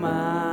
my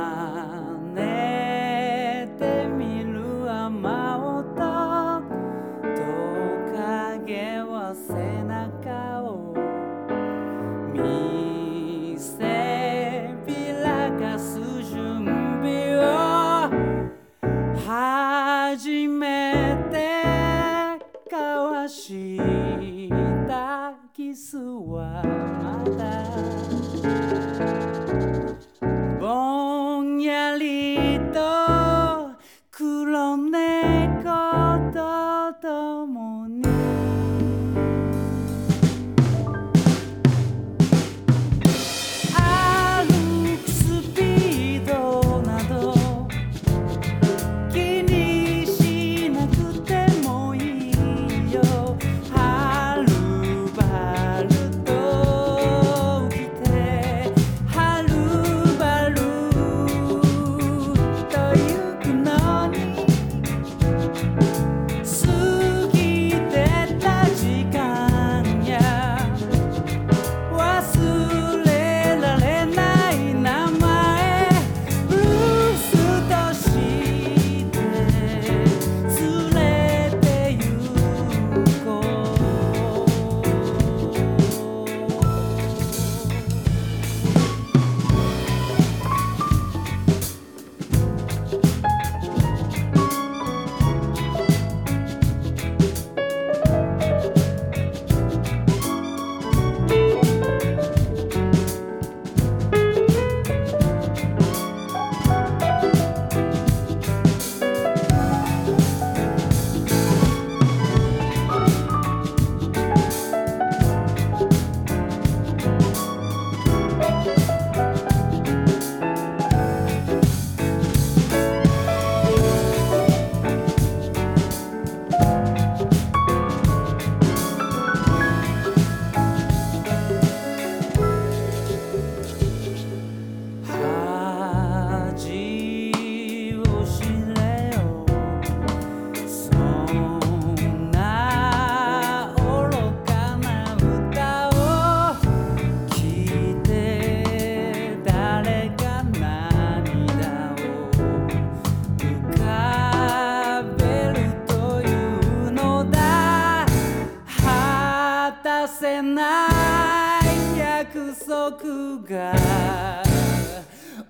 ない約束が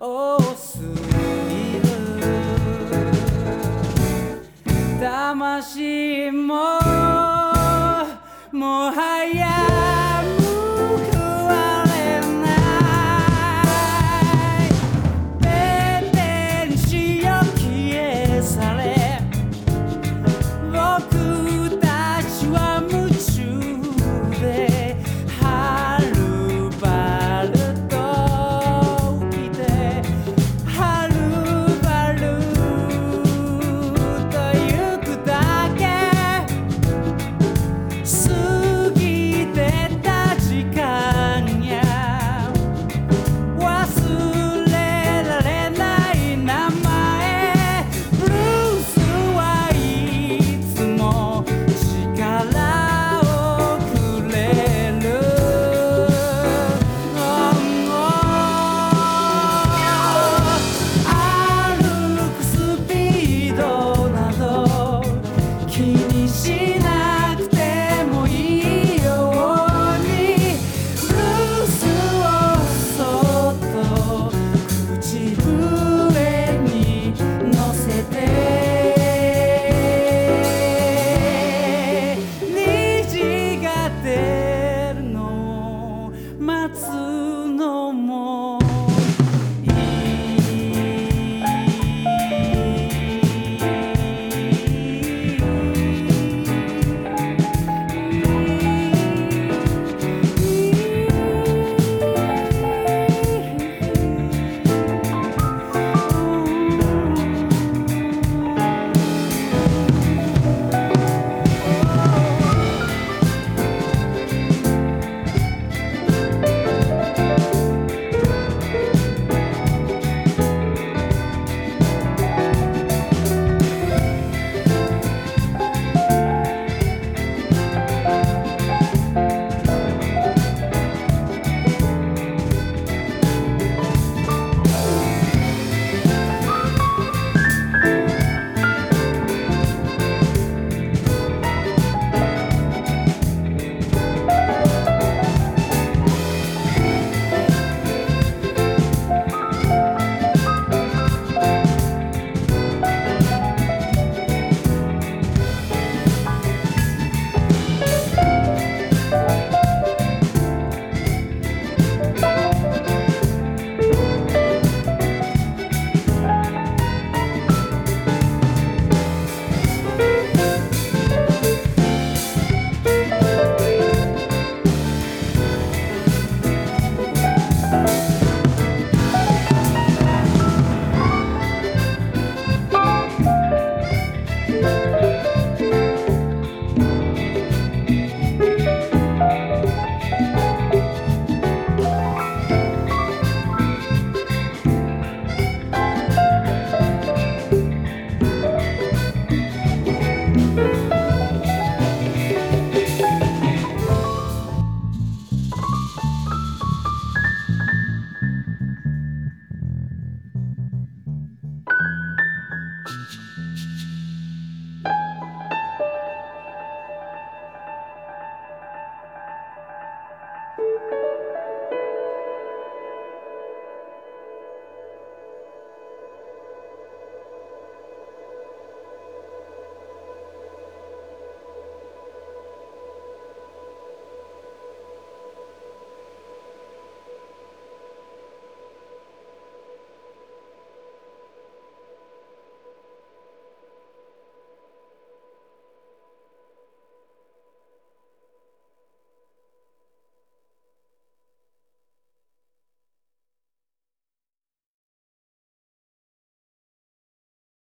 多すぎる。魂ももはや